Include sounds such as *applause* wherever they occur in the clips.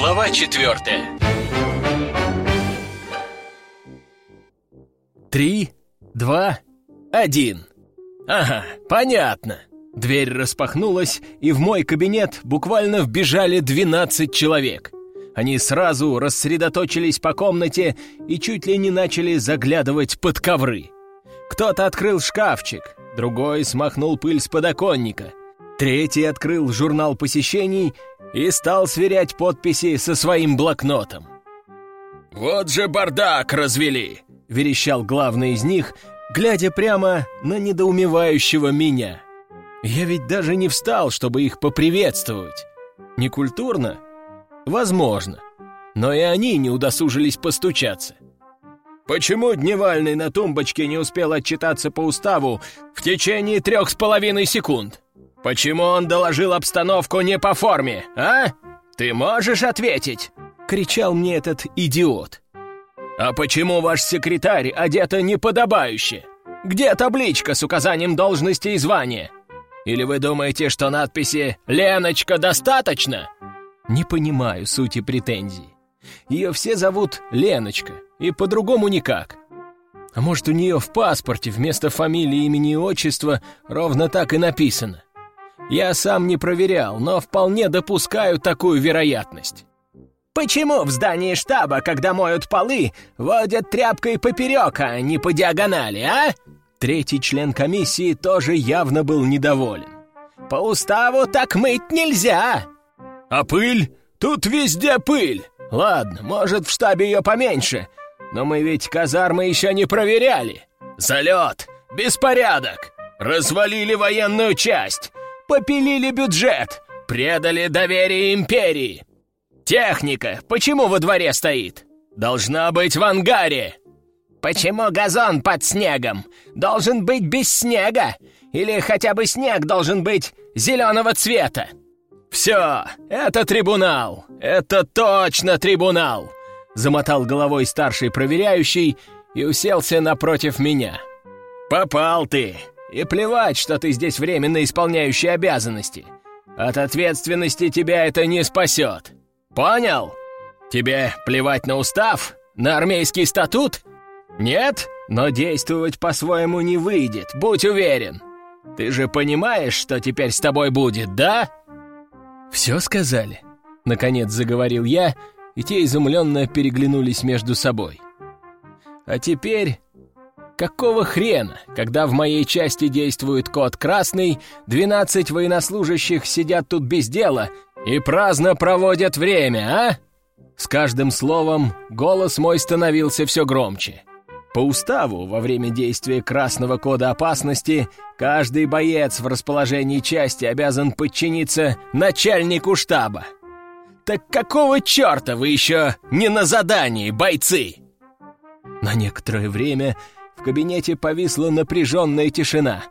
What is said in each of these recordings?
Глава четвертая Три, два, один. Ага, понятно. Дверь распахнулась, и в мой кабинет буквально вбежали 12 человек. Они сразу рассредоточились по комнате и чуть ли не начали заглядывать под ковры. Кто-то открыл шкафчик, другой смахнул пыль с подоконника, третий открыл журнал посещений и стал сверять подписи со своим блокнотом. «Вот же бардак развели!» — верещал главный из них, глядя прямо на недоумевающего меня. Я ведь даже не встал, чтобы их поприветствовать. Некультурно? Возможно. Но и они не удосужились постучаться. Почему Дневальный на тумбочке не успел отчитаться по уставу в течение трех с половиной секунд? Почему он доложил обстановку не по форме, а? Ты можешь ответить?» — кричал мне этот идиот. «А почему ваш секретарь одета неподобающе? Где табличка с указанием должности и звания? Или вы думаете, что надписи «Леночка» достаточно?» Не понимаю сути претензий. Ее все зовут Леночка, и по-другому никак. А может, у нее в паспорте вместо фамилии, имени и отчества ровно так и написано? Я сам не проверял, но вполне допускаю такую вероятность. Почему в здании штаба, когда моют полы, водят тряпкой поперек, а не по диагонали, а? Третий член комиссии тоже явно был недоволен. По уставу так мыть нельзя. А пыль? Тут везде пыль. Ладно, может, в штабе ее поменьше, но мы ведь казармы еще не проверяли. Залет, беспорядок, развалили военную часть, попилили бюджет, предали доверие империи. Техника почему во дворе стоит? Должна быть в ангаре. Почему газон под снегом? Должен быть без снега? Или хотя бы снег должен быть зеленого цвета? «Все, это трибунал! Это точно трибунал!» Замотал головой старший проверяющий и уселся напротив меня. «Попал ты! И плевать, что ты здесь временно исполняющий обязанности. От ответственности тебя это не спасет. Понял? Тебе плевать на устав? На армейский статут? Нет? Но действовать по-своему не выйдет, будь уверен. Ты же понимаешь, что теперь с тобой будет, да?» «Все сказали?» — наконец заговорил я, и те изумленно переглянулись между собой. «А теперь Какого хрена, когда в моей части действует код красный, 12 военнослужащих сидят тут без дела и праздно проводят время, а? С каждым словом голос мой становился все громче. По уставу, во время действия красного кода опасности, каждый боец в расположении части обязан подчиниться начальнику штаба. Так какого черта вы еще не на задании, бойцы? На некоторое время в кабинете повисла напряженная тишина,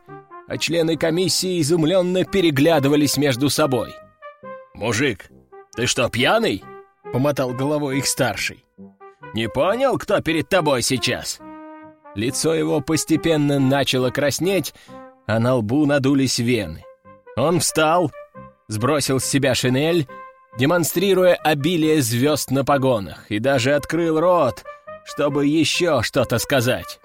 а члены комиссии изумленно переглядывались между собой. «Мужик, ты что, пьяный?» — помотал головой их старший. «Не понял, кто перед тобой сейчас?» Лицо его постепенно начало краснеть, а на лбу надулись вены. Он встал, сбросил с себя шинель, демонстрируя обилие звезд на погонах, и даже открыл рот, чтобы еще что-то сказать.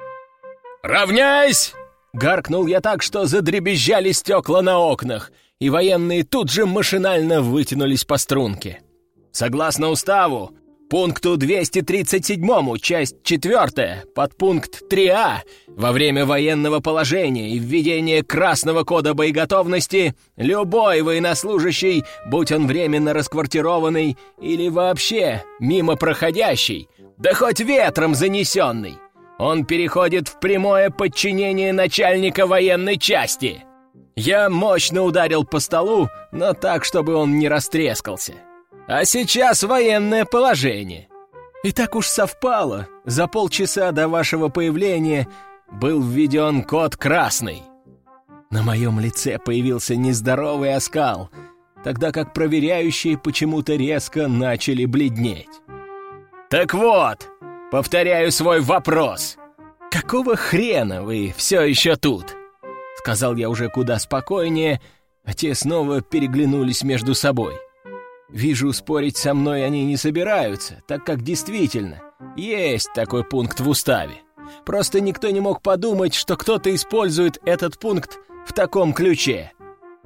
«Равняйсь!» Гаркнул я так, что задребезжали стекла на окнах, и военные тут же машинально вытянулись по струнке. Согласно уставу, пункту 237, часть 4, подпункт 3а, во время военного положения и введения красного кода боеготовности, любой военнослужащий, будь он временно расквартированный или вообще мимо проходящий, да хоть ветром занесенный, он переходит в прямое подчинение начальника военной части. Я мощно ударил по столу, но так, чтобы он не растрескался. А сейчас военное положение. И так уж совпало. За полчаса до вашего появления был введен код красный. На моем лице появился нездоровый оскал, тогда как проверяющие почему-то резко начали бледнеть. «Так вот, Повторяю свой вопрос. Какого хрена вы все еще тут? Сказал я уже куда спокойнее, а те снова переглянулись между собой. Вижу, спорить со мной они не собираются, так как действительно есть такой пункт в уставе. Просто никто не мог подумать, что кто-то использует этот пункт в таком ключе.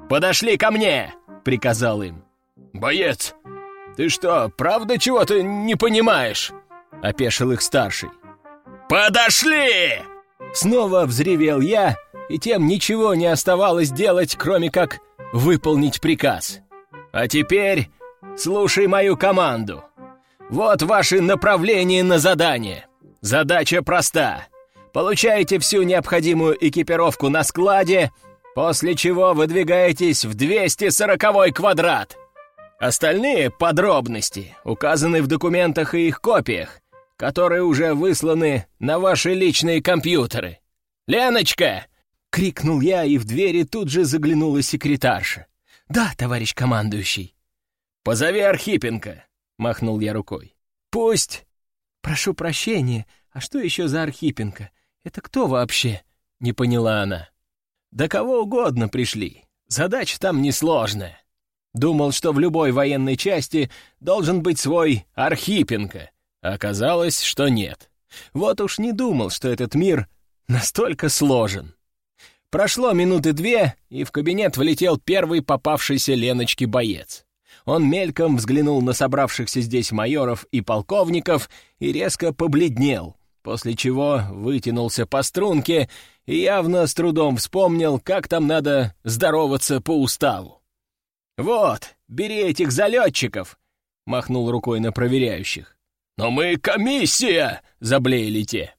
«Подошли ко мне!» — приказал им. «Боец, ты что, правда чего-то не понимаешь?» — опешил их старший. «Подошли!» Снова взревел я, и тем ничего не оставалось делать, кроме как выполнить приказ. «А теперь слушай мою команду. Вот ваши направления на задание. Задача проста. Получаете всю необходимую экипировку на складе, после чего выдвигаетесь в 240 квадрат. Остальные подробности указаны в документах и их копиях, которые уже высланы на ваши личные компьютеры. «Леночка!» — крикнул я, и в двери тут же заглянула секретарша. «Да, товарищ командующий». «Позови Архипенко», — махнул я рукой. «Пусть...» «Прошу прощения, а что еще за Архипенко? Это кто вообще?» — не поняла она. «Да кого угодно пришли. Задача там несложная. Думал, что в любой военной части должен быть свой Архипенко, Оказалось, что нет. Вот уж не думал, что этот мир настолько сложен. Прошло минуты две, и в кабинет влетел первый попавшийся Леночке боец. Он мельком взглянул на собравшихся здесь майоров и полковников и резко побледнел, после чего вытянулся по струнке и явно с трудом вспомнил, как там надо здороваться по уставу. «Вот, бери этих залетчиков!» — махнул рукой на проверяющих. «Но мы комиссия!» — заблеяли те.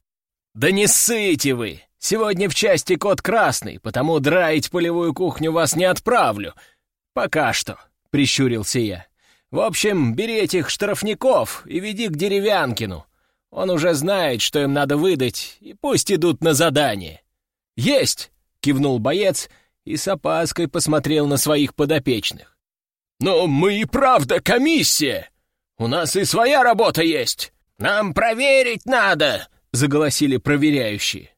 «Да не ссыте вы! Сегодня в части код красный, потому драить полевую кухню вас не отправлю. Пока что», — прищурился я. «В общем, бери этих штрафников и веди к Деревянкину. Он уже знает, что им надо выдать, и пусть идут на задание». «Есть!» — кивнул боец и с опаской посмотрел на своих подопечных. «Но мы и правда комиссия!» У нас и своя работа есть. Нам проверить надо!» — заголосили проверяющие.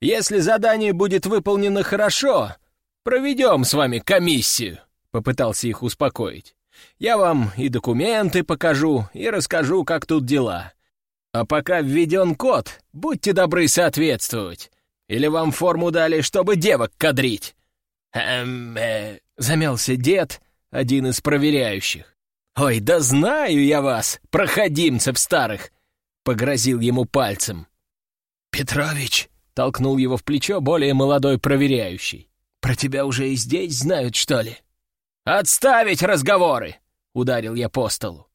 «Если задание будет выполнено хорошо, проведем с вами комиссию», — попытался их успокоить. «Я вам и документы покажу, и расскажу, как тут дела. А пока введен код, будьте добры соответствовать. Или вам форму дали, чтобы девок кадрить?» «Эм, э...» — замялся дед, один из проверяющих. «Ой, да знаю я вас, проходимцев старых!» — погрозил ему пальцем. «Петрович!» — толкнул его в плечо более молодой проверяющий. «Про тебя уже и здесь знают, что ли?» «Отставить разговоры!» — ударил я по столу.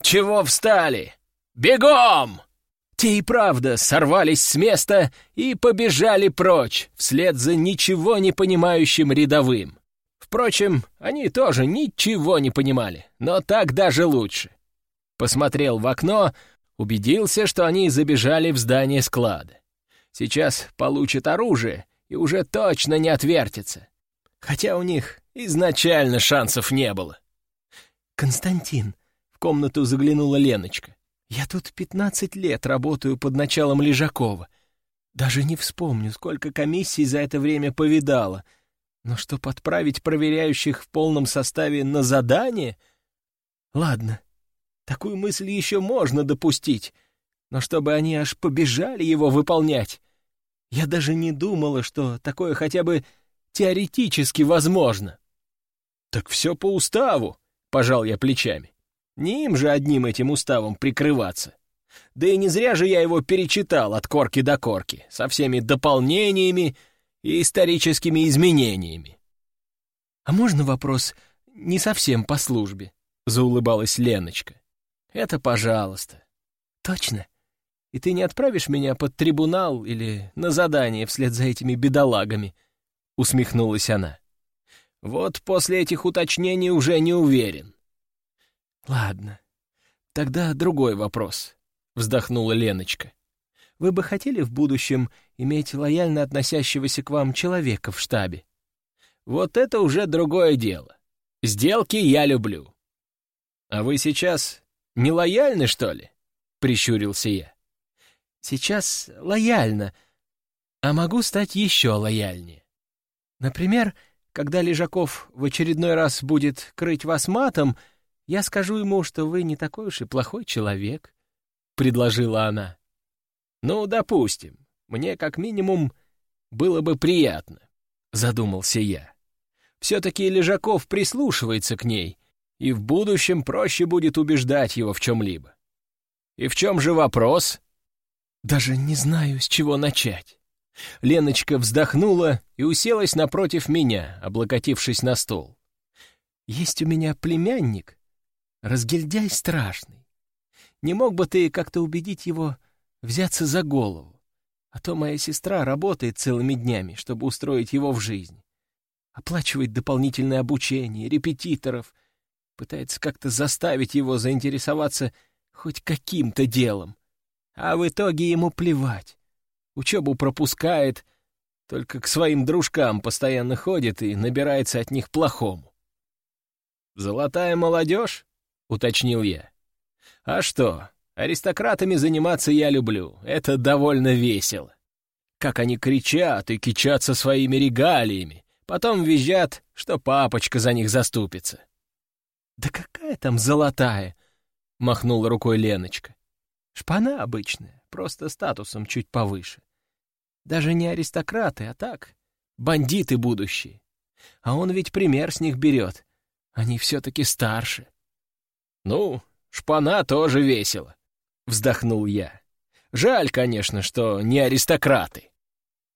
«Чего встали? Бегом!» Те и правда сорвались с места и побежали прочь, вслед за ничего не понимающим рядовым. Впрочем, они тоже ничего не понимали, но так даже лучше. Посмотрел в окно, убедился, что они забежали в здание склада. Сейчас получат оружие и уже точно не отвертятся. Хотя у них изначально шансов не было. «Константин», — в комнату заглянула Леночка, — «я тут пятнадцать лет работаю под началом Лежакова. Даже не вспомню, сколько комиссий за это время повидала — но чтоб отправить проверяющих в полном составе на задание? Ладно, такую мысль еще можно допустить, но чтобы они аж побежали его выполнять. Я даже не думала, что такое хотя бы теоретически возможно. Так все по уставу, пожал я плечами. Не им же одним этим уставом прикрываться. Да и не зря же я его перечитал от корки до корки, со всеми дополнениями, и историческими изменениями. «А можно вопрос не совсем по службе?» — заулыбалась Леночка. «Это пожалуйста». «Точно? И ты не отправишь меня под трибунал или на задание вслед за этими бедолагами?» — усмехнулась она. «Вот после этих уточнений уже не уверен». «Ладно, тогда другой вопрос», — вздохнула Леночка. «Вы бы хотели в будущем иметь лояльно относящегося к вам человека в штабе. Вот это уже другое дело. Сделки я люблю. А вы сейчас не лояльны, что ли? Прищурился я. Сейчас лояльно, а могу стать еще лояльнее. Например, когда Лежаков в очередной раз будет крыть вас матом, я скажу ему, что вы не такой уж и плохой человек», — предложила она. «Ну, допустим, мне как минимум было бы приятно», — задумался я. «Все-таки Лежаков прислушивается к ней, и в будущем проще будет убеждать его в чем-либо. И в чем же вопрос?» «Даже не знаю, с чего начать». Леночка вздохнула и уселась напротив меня, облокотившись на стол. «Есть у меня племянник, разгильдяй страшный. Не мог бы ты как-то убедить его взяться за голову? А то моя сестра работает целыми днями, чтобы устроить его в жизнь. Оплачивает дополнительное обучение, репетиторов, пытается как-то заставить его заинтересоваться хоть каким-то делом. А в итоге ему плевать. Учебу пропускает, только к своим дружкам постоянно ходит и набирается от них плохому. «Золотая молодежь?» — уточнил я. «А что, аристократами заниматься я люблю, это довольно весело. Как они кричат и кичатся своими регалиями, потом визжат, что папочка за них заступится». «Да какая там золотая?» — махнула рукой Леночка. «Шпана обычная, просто статусом чуть повыше. Даже не аристократы, а так, бандиты будущие. А он ведь пример с них берет. Они все-таки старше. «Ну, шпана тоже весело», — вздохнул я. «Жаль, конечно, что не аристократы».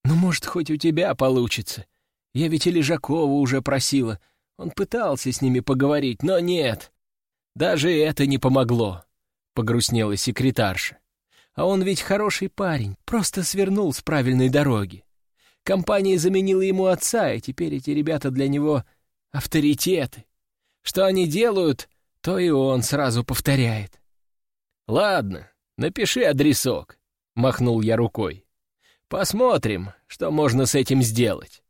«Ну, может, хоть у тебя получится. Я ведь и Лежакова уже просила. Он пытался с ними поговорить, но нет. Даже это не помогло», — погрустнела секретарша. А он ведь хороший парень, просто свернул с правильной дороги. Компания заменила ему отца, и теперь эти ребята для него авторитеты. Что они делают, то и он сразу повторяет. «Ладно, напиши адресок», — махнул я рукой. «Посмотрим, что можно с этим сделать».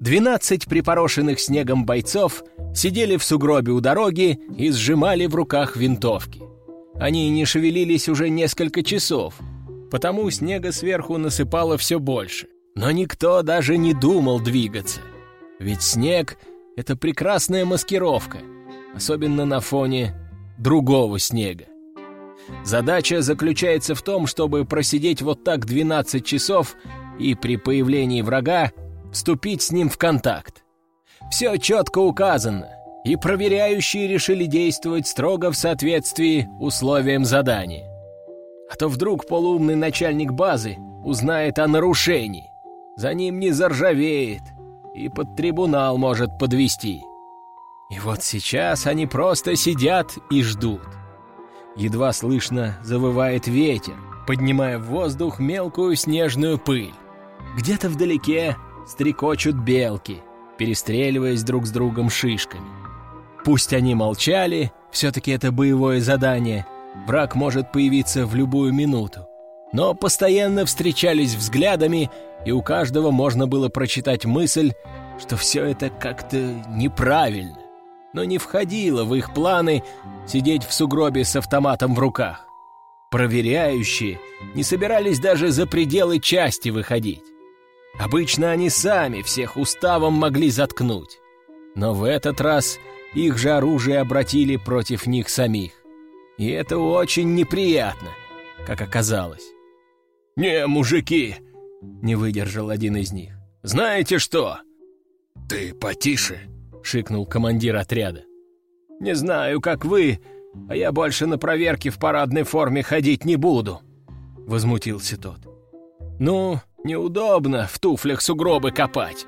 Двенадцать припорошенных снегом бойцов сидели в сугробе у дороги и сжимали в руках винтовки. Они не шевелились уже несколько часов, потому снега сверху насыпало все больше. Но никто даже не думал двигаться. Ведь снег — это прекрасная маскировка, особенно на фоне другого снега. Задача заключается в том, чтобы просидеть вот так 12 часов и при появлении врага вступить с ним в контакт. Все четко указано, и проверяющие решили действовать строго в соответствии условиям задания. А то вдруг полуумный начальник базы узнает о нарушении. За ним не заржавеет, и под трибунал может подвести. И вот сейчас они просто сидят и ждут. Едва слышно завывает ветер, поднимая в воздух мелкую снежную пыль. Где-то вдалеке стрекочут белки, перестреливаясь друг с другом шишками. Пусть они молчали, все-таки это боевое задание, враг может появиться в любую минуту. Но постоянно встречались взглядами, и у каждого можно было прочитать мысль, что все это как-то неправильно, но не входило в их планы сидеть в сугробе с автоматом в руках. Проверяющие не собирались даже за пределы части выходить. Обычно они сами всех уставом могли заткнуть. Но в этот раз их же оружие обратили против них самих. И это очень неприятно, как оказалось. «Не, мужики!» — не выдержал один из них. «Знаете что?» «Ты потише!» — шикнул командир отряда. «Не знаю, как вы, а я больше на проверке в парадной форме ходить не буду», — возмутился тот. «Ну, Неудобно в туфлях сугробы копать».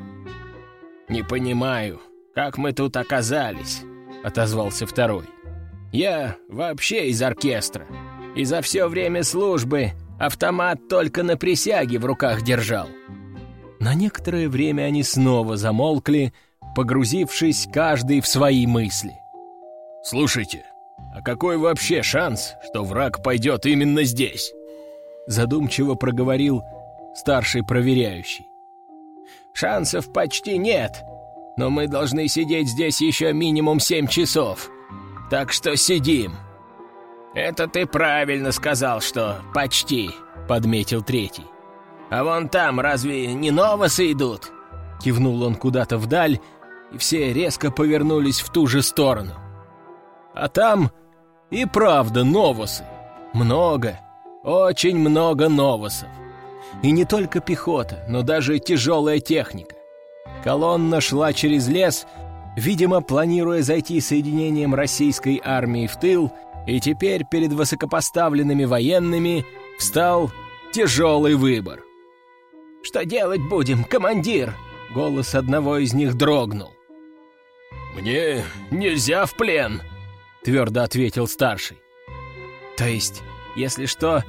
«Не понимаю, как мы тут оказались», — отозвался второй. «Я вообще из оркестра, и за все время службы автомат только на присяге в руках держал». На некоторое время они снова замолкли, погрузившись каждый в свои мысли. «Слушайте, а какой вообще шанс, что враг пойдет именно здесь?» Задумчиво проговорил старший проверяющий. «Шансов почти нет, но мы должны сидеть здесь еще минимум семь часов, так что сидим». «Это ты правильно сказал, что почти», — подметил третий. «А вон там разве не новосы идут?» Кивнул он куда-то вдаль, и все резко повернулись в ту же сторону. А там и правда новосы. Много, очень много новосов. И не только пехота, но даже тяжелая техника. Колонна шла через лес, видимо, планируя зайти соединением российской армии в тыл, и теперь перед высокопоставленными военными встал тяжелый выбор. «Что делать будем, командир?» Голос одного из них дрогнул. «Мне нельзя в плен», — твердо ответил старший. «То есть, если что,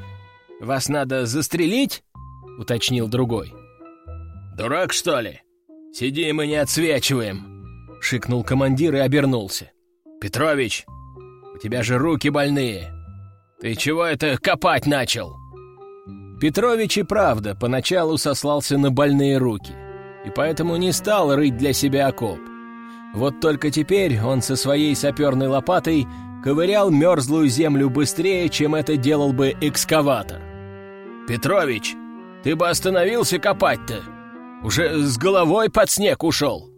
вас надо застрелить?» — уточнил другой. «Дурак, что ли? Сидим и не отсвечиваем!» — шикнул командир и обернулся. «Петрович, у тебя же руки больные. Ты чего это копать начал?» Петрович и правда поначалу сослался на больные руки, и поэтому не стал рыть для себя окоп. Вот только теперь он со своей саперной лопатой ковырял мерзлую землю быстрее, чем это делал бы экскаватор. «Петрович, ты бы остановился копать-то! Уже с головой под снег ушел!»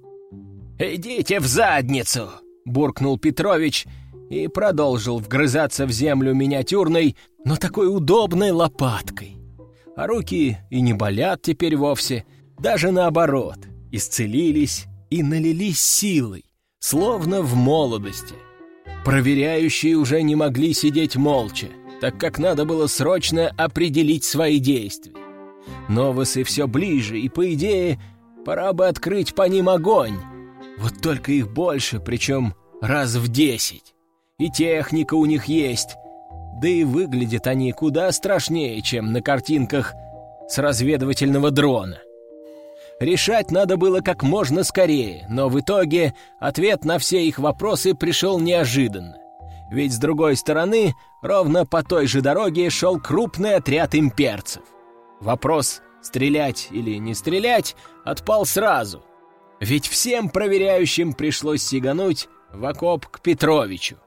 «Идите в задницу!» — буркнул Петрович и продолжил вгрызаться в землю миниатюрной, но такой удобной лопаткой. А руки и не болят теперь вовсе, даже наоборот, исцелились и налились силой, словно в молодости. Проверяющие уже не могли сидеть молча, так как надо было срочно определить свои действия. Новосы все ближе, и, по идее, пора бы открыть по ним огонь. Вот только их больше, причем раз в десять. И техника у них есть, да и выглядят они куда страшнее, чем на картинках с разведывательного дрона. Решать надо было как можно скорее, но в итоге ответ на все их вопросы пришел неожиданно. Ведь с другой стороны, ровно по той же дороге шел крупный отряд имперцев. Вопрос, стрелять или не стрелять, отпал сразу. Ведь всем проверяющим пришлось сигануть в окоп к Петровичу.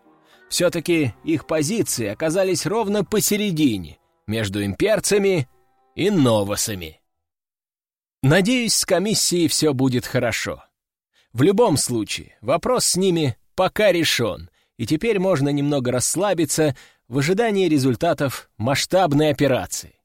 Все-таки их позиции оказались ровно посередине, между имперцами и новосами. Надеюсь, с комиссией все будет хорошо. В любом случае, вопрос с ними пока решен, и теперь можно немного расслабиться в ожидании результатов масштабной операции.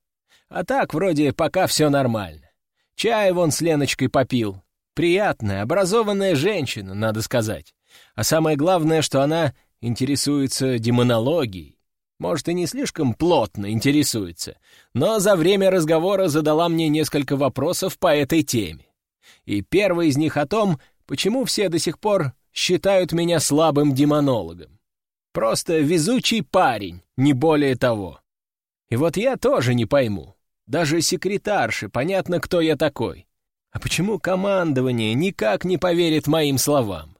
А так, вроде, пока все нормально. Чай вон с Леночкой попил. Приятная, образованная женщина, надо сказать. А самое главное, что она интересуется демонологией. Может, и не слишком плотно интересуется, но за время разговора задала мне несколько вопросов по этой теме. И первый из них о том, почему все до сих пор считают меня слабым демонологом. Просто везучий парень, не более того. И вот я тоже не пойму. Даже секретарши, понятно, кто я такой. А почему командование никак не поверит моим словам?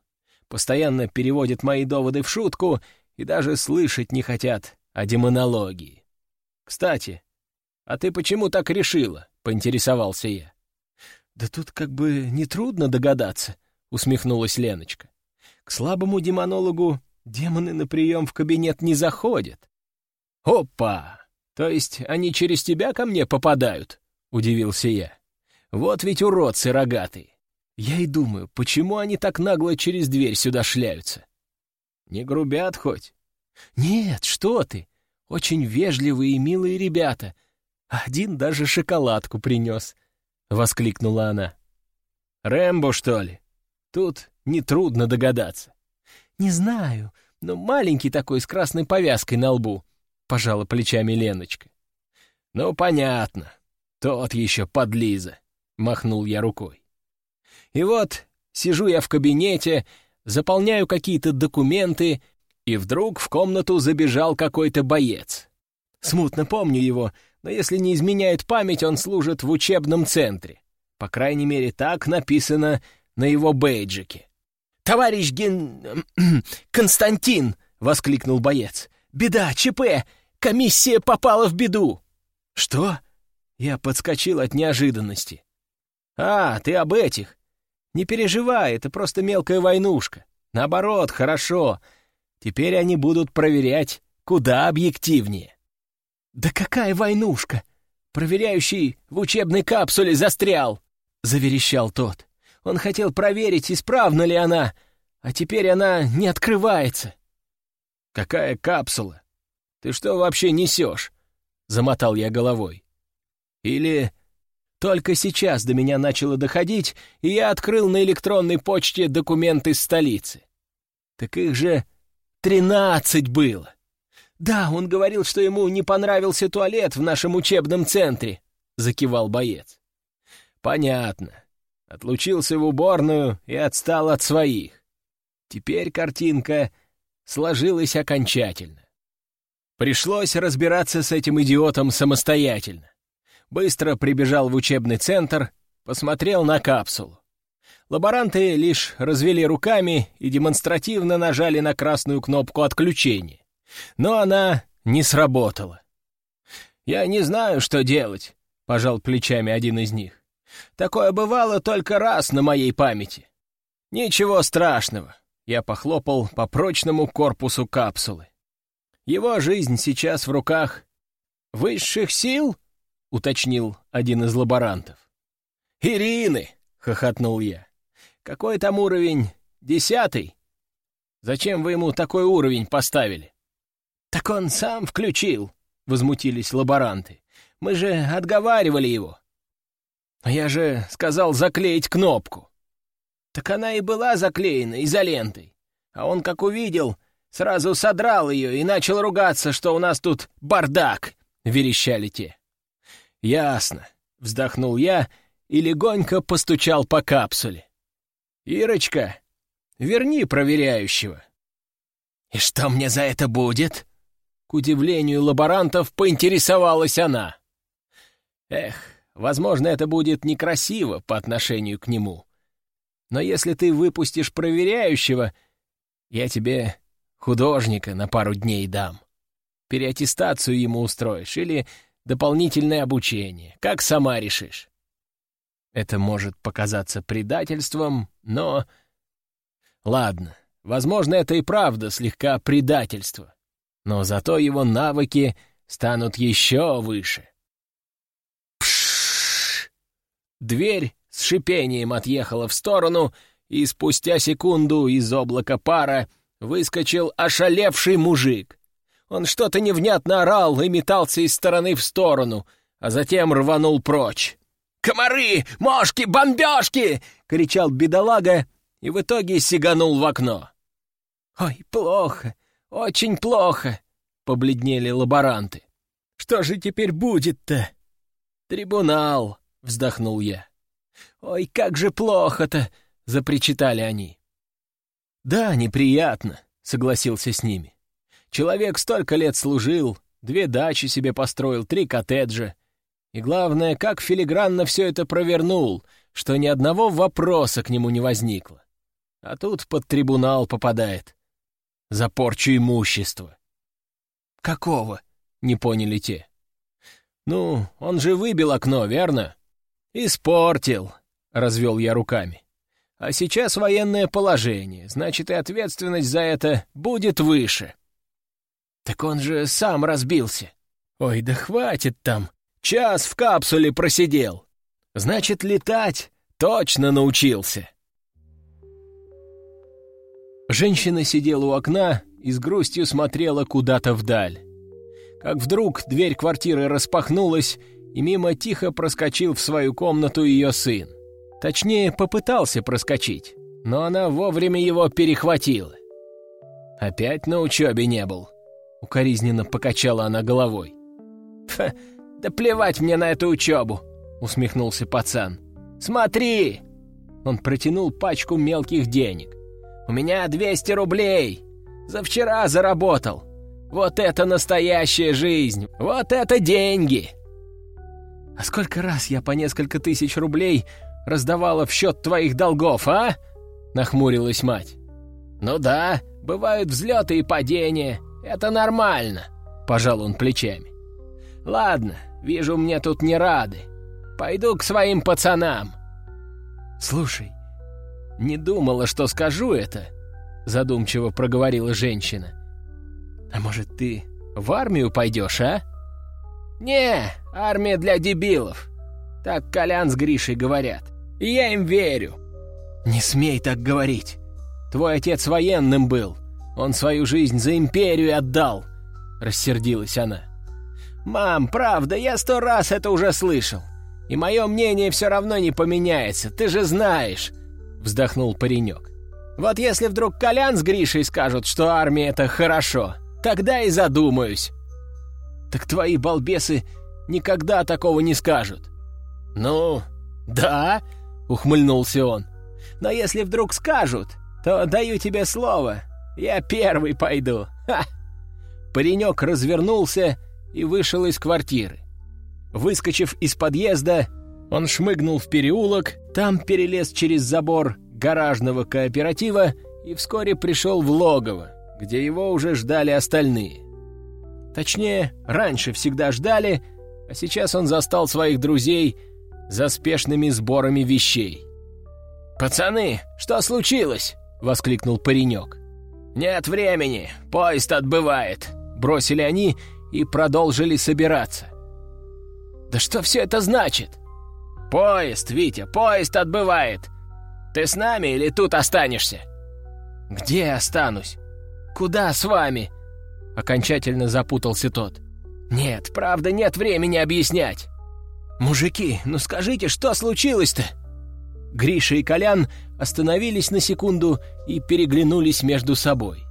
Постоянно переводят мои доводы в шутку и даже слышать не хотят о демонологии. «Кстати, а ты почему так решила?» — поинтересовался я. «Да тут как бы нетрудно догадаться», — усмехнулась Леночка. «К слабому демонологу демоны на прием в кабинет не заходят». «Опа! То есть они через тебя ко мне попадают?» — удивился я. «Вот ведь уродцы рогатые. Я и думаю, почему они так нагло через дверь сюда шляются? Не грубят хоть? Нет, что ты! Очень вежливые и милые ребята. Один даже шоколадку принес, — воскликнула она. Рэмбо, что ли? Тут нетрудно догадаться. Не знаю, но маленький такой с красной повязкой на лбу, — пожала плечами Леночка. Ну, понятно. Тот еще подлиза, — махнул я рукой. И вот сижу я в кабинете, заполняю какие-то документы, и вдруг в комнату забежал какой-то боец. Смутно помню его, но если не изменяет память, он служит в учебном центре. По крайней мере, так написано на его бейджике. «Товарищ Ген... *clears throat* Константин!» — воскликнул боец. «Беда, ЧП! Комиссия попала в беду!» «Что?» Я подскочил от неожиданности. «А, ты об этих. Не переживай, это просто мелкая войнушка. Наоборот, хорошо. Теперь они будут проверять куда объективнее. «Да какая войнушка? Проверяющий в учебной капсуле застрял!» — заверещал тот. Он хотел проверить, исправна ли она, а теперь она не открывается». «Какая капсула? Ты что вообще несешь?» — замотал я головой. «Или только сейчас до меня начало доходить, и я открыл на электронной почте документы из столицы. Так их же тринадцать было. Да, он говорил, что ему не понравился туалет в нашем учебном центре, — закивал боец. Понятно. Отлучился в уборную и отстал от своих. Теперь картинка сложилась окончательно. Пришлось разбираться с этим идиотом самостоятельно быстро прибежал в учебный центр, посмотрел на капсулу. Лаборанты лишь развели руками и демонстративно нажали на красную кнопку отключения. Но она не сработала. «Я не знаю, что делать», — пожал плечами один из них. «Такое бывало только раз на моей памяти». «Ничего страшного», — я похлопал по прочному корпусу капсулы. «Его жизнь сейчас в руках высших сил?» — уточнил один из лаборантов. «Ирины!» — хохотнул я. «Какой там уровень? Десятый? Зачем вы ему такой уровень поставили?» «Так он сам включил», — возмутились лаборанты. «Мы же отговаривали его». «Но я же сказал заклеить кнопку». «Так она и была заклеена изолентой. А он, как увидел, сразу содрал ее и начал ругаться, что у нас тут бардак», — верещали те. «Ясно», — вздохнул я и легонько постучал по капсуле. «Ирочка, верни проверяющего». «И что мне за это будет?» К удивлению лаборантов поинтересовалась она. «Эх, возможно, это будет некрасиво по отношению к нему. Но если ты выпустишь проверяющего, я тебе художника на пару дней дам. Переаттестацию ему устроишь или дополнительное обучение, как сама решишь. Это может показаться предательством, но... Ладно, возможно, это и правда слегка предательство, но зато его навыки станут еще выше. Пшшш! Дверь с шипением отъехала в сторону, и спустя секунду из облака пара выскочил ошалевший мужик. Он что-то невнятно орал и метался из стороны в сторону, а затем рванул прочь. «Комары! Мошки! Бомбежки!» — кричал бедолага и в итоге сиганул в окно. «Ой, плохо! Очень плохо!» — побледнели лаборанты. «Что же теперь будет-то?» «Трибунал!» — вздохнул я. «Ой, как же плохо-то!» — запричитали они. «Да, неприятно», — согласился с ними. Человек столько лет служил, две дачи себе построил, три коттеджа. И главное, как филигранно все это провернул, что ни одного вопроса к нему не возникло. А тут под трибунал попадает. За порчу имущества. «Какого?» — не поняли те. «Ну, он же выбил окно, верно?» «Испортил», — развел я руками. «А сейчас военное положение, значит, и ответственность за это будет выше». «Так он же сам разбился». «Ой, да хватит там! Час в капсуле просидел! Значит, летать точно научился!» Женщина сидела у окна и с грустью смотрела куда-то вдаль. Как вдруг дверь квартиры распахнулась, и мимо тихо проскочил в свою комнату ее сын. Точнее, попытался проскочить, но она вовремя его перехватила. Опять на учебе не был. — укоризненно покачала она головой. «Ха, да плевать мне на эту учебу!» — усмехнулся пацан. «Смотри!» Он протянул пачку мелких денег. «У меня 200 рублей! За вчера заработал! Вот это настоящая жизнь! Вот это деньги!» «А сколько раз я по несколько тысяч рублей раздавала в счет твоих долгов, а?» — нахмурилась мать. «Ну да, бывают взлеты и падения, «Это нормально», — пожал он плечами. «Ладно, вижу, мне тут не рады. Пойду к своим пацанам». «Слушай, не думала, что скажу это», — задумчиво проговорила женщина. «А может, ты в армию пойдешь, а?» «Не, армия для дебилов», — так Колян с Гришей говорят. И я им верю. «Не смей так говорить. Твой отец военным был. Он свою жизнь за империю отдал», — рассердилась она. «Мам, правда, я сто раз это уже слышал. И мое мнение все равно не поменяется, ты же знаешь», — вздохнул паренек. «Вот если вдруг Колян с Гришей скажут, что армия — это хорошо, тогда и задумаюсь». «Так твои балбесы никогда такого не скажут». «Ну, да», — ухмыльнулся он. «Но если вдруг скажут, то даю тебе слово, я первый пойду. Ха!» Паренек развернулся и вышел из квартиры. Выскочив из подъезда, он шмыгнул в переулок, там перелез через забор гаражного кооператива и вскоре пришел в логово, где его уже ждали остальные. Точнее, раньше всегда ждали, а сейчас он застал своих друзей за спешными сборами вещей. «Пацаны, что случилось?» — воскликнул паренек. «Нет времени, поезд отбывает», — бросили они и продолжили собираться. «Да что все это значит?» «Поезд, Витя, поезд отбывает. Ты с нами или тут останешься?» «Где останусь? Куда с вами?» Окончательно запутался тот. «Нет, правда, нет времени объяснять». «Мужики, ну скажите, что случилось-то?» Гриша и Колян остановились на секунду и переглянулись между собой.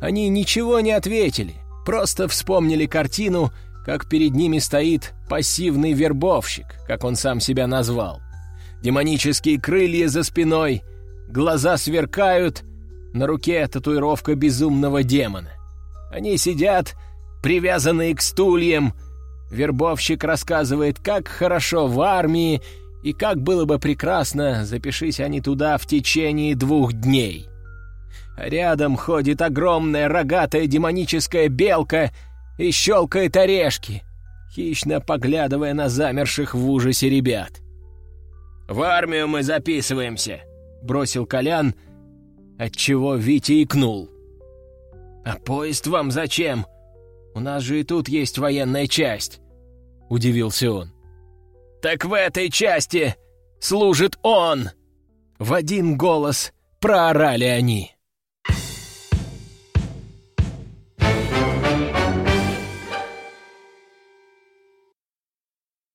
Они ничего не ответили, просто вспомнили картину, как перед ними стоит пассивный вербовщик, как он сам себя назвал. Демонические крылья за спиной, глаза сверкают, на руке татуировка безумного демона. Они сидят, привязанные к стульям. Вербовщик рассказывает, как хорошо в армии и как было бы прекрасно, запишись они туда в течение двух дней. Рядом ходит огромная рогатая демоническая белка и щелкает орешки, хищно поглядывая на замерших в ужасе ребят. «В армию мы записываемся», — бросил Колян, отчего Витя икнул. «А поезд вам зачем? У нас же и тут есть военная часть», — удивился он. «Так в этой части служит он!» В один голос проорали они.